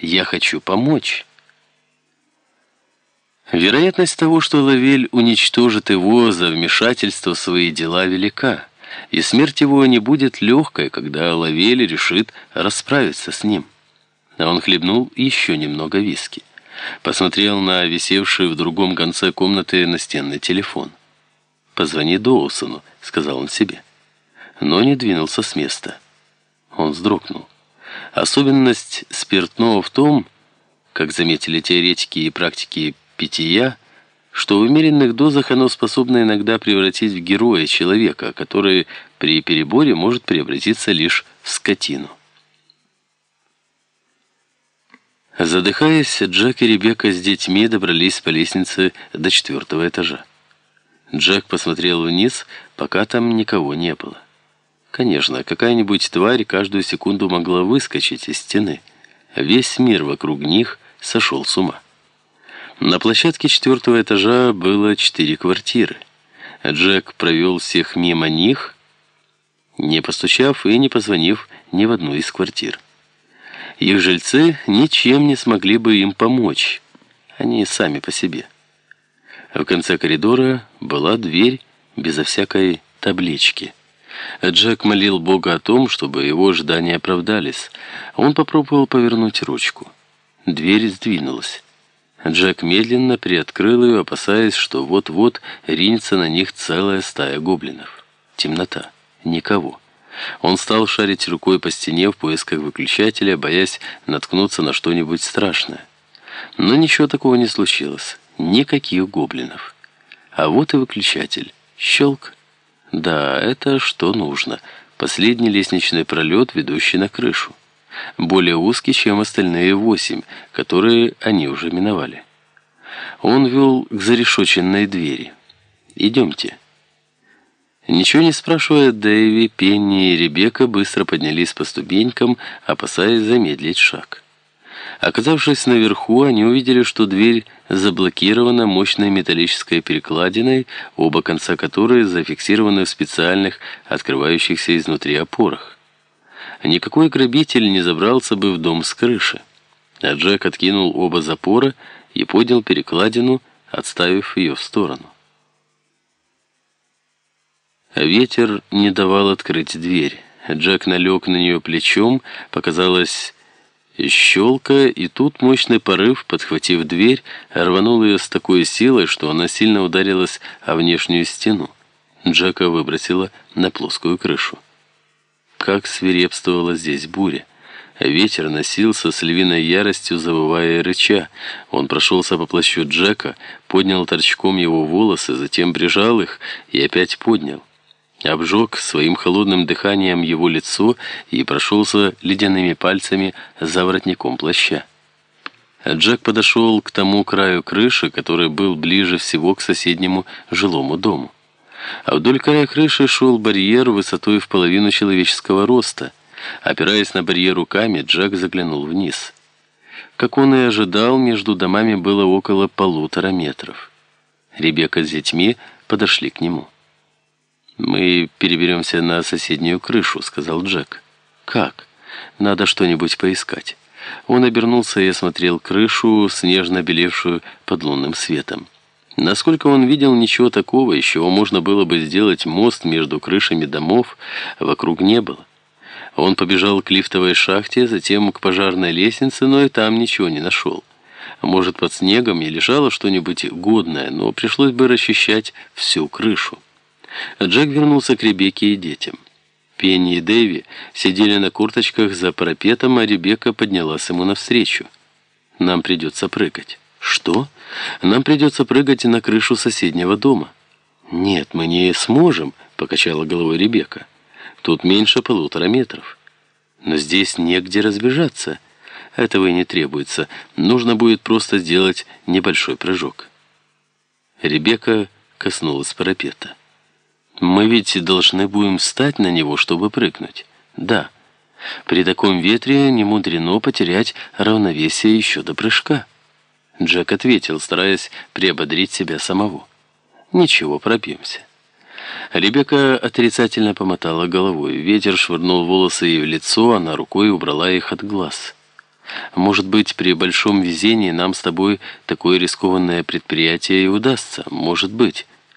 Я хочу помочь». Вероятность того, что Лавель уничтожит его за вмешательство в свои дела, велика, и смерть его не будет легкой, когда Лавель решит расправиться с ним. Он хлебнул еще немного виски. Посмотрел на висевший в другом конце комнаты настенный телефон. «Позвони Доусону», — сказал он себе. Но не двинулся с места. Он вздрогнул. Особенность спиртного в том, как заметили теоретики и практики питья, что в умеренных дозах оно способно иногда превратить в героя человека, который при переборе может превратиться лишь в скотину. Задыхаясь, Джек и Ребекка с детьми добрались по лестнице до четвертого этажа. Джек посмотрел вниз, пока там никого не было. Конечно, какая-нибудь тварь каждую секунду могла выскочить из стены. Весь мир вокруг них сошел с ума. На площадке четвертого этажа было четыре квартиры. Джек провел всех мимо них, не постучав и не позвонив ни в одну из квартир. Их жильцы ничем не смогли бы им помочь. Они сами по себе. В конце коридора была дверь безо всякой таблички. Джек молил Бога о том, чтобы его ожидания оправдались. Он попробовал повернуть ручку. Дверь сдвинулась. Джек медленно приоткрыл ее, опасаясь, что вот-вот ринется на них целая стая гоблинов. Темнота. Никого. Он стал шарить рукой по стене в поисках выключателя, боясь наткнуться на что-нибудь страшное. Но ничего такого не случилось. Никаких гоблинов. А вот и выключатель. Щелк. Да, это что нужно. Последний лестничный пролет, ведущий на крышу более узкий, чем остальные восемь, которые они уже миновали. Он вел к зарешоченной двери. «Идемте». Ничего не спрашивая, Дэйви, Пенни и Ребекка быстро поднялись по ступенькам, опасаясь замедлить шаг. Оказавшись наверху, они увидели, что дверь заблокирована мощной металлической перекладиной, оба конца которой зафиксированы в специальных, открывающихся изнутри опорах никакой грабитель не забрался бы в дом с крыши. А Джек откинул оба запора и поднял перекладину, отставив ее в сторону. Ветер не давал открыть дверь. Джек налег на нее плечом, показалось щелка, и тут мощный порыв, подхватив дверь, рванул ее с такой силой, что она сильно ударилась о внешнюю стену. Джека выбросила на плоскую крышу. Как свирепствовала здесь буря. Ветер носился с львиной яростью, завывая и рыча. Он прошелся по плащу Джека, поднял торчком его волосы, затем прижал их и опять поднял. Обжег своим холодным дыханием его лицо и прошелся ледяными пальцами за воротником плаща. Джек подошел к тому краю крыши, который был ближе всего к соседнему жилому дому а вдоль края крыши шел барьер высотой в половину человеческого роста. Опираясь на барьер руками, Джек заглянул вниз. Как он и ожидал, между домами было около полутора метров. Ребекка с детьми подошли к нему. «Мы переберемся на соседнюю крышу», — сказал Джек. «Как? Надо что-нибудь поискать». Он обернулся и осмотрел крышу, снежно белевшую под лунным светом. Насколько он видел, ничего такого, из чего можно было бы сделать мост между крышами домов, вокруг не было. Он побежал к лифтовой шахте, затем к пожарной лестнице, но и там ничего не нашел. Может, под снегом и лежало что-нибудь годное, но пришлось бы расчищать всю крышу. Джек вернулся к Ребекке и детям. Пенни и Дэви сидели на курточках за парапетом, а Ребекка поднялась ему навстречу. «Нам придется прыгать». «Что? Нам придется прыгать на крышу соседнего дома». «Нет, мы не сможем», — покачала головой Ребекка. «Тут меньше полутора метров». «Но здесь негде разбежаться. Этого и не требуется. Нужно будет просто сделать небольшой прыжок». Ребекка коснулась парапета. «Мы ведь должны будем встать на него, чтобы прыгнуть». «Да. При таком ветре не мудрено потерять равновесие еще до прыжка». Джек ответил, стараясь приободрить себя самого. «Ничего, пробьемся». Ребекка отрицательно помотала головой. Ветер швырнул волосы ей в лицо, она рукой убрала их от глаз. Может быть, при большом везении нам с тобой такое рискованное предприятие и удастся. Может быть.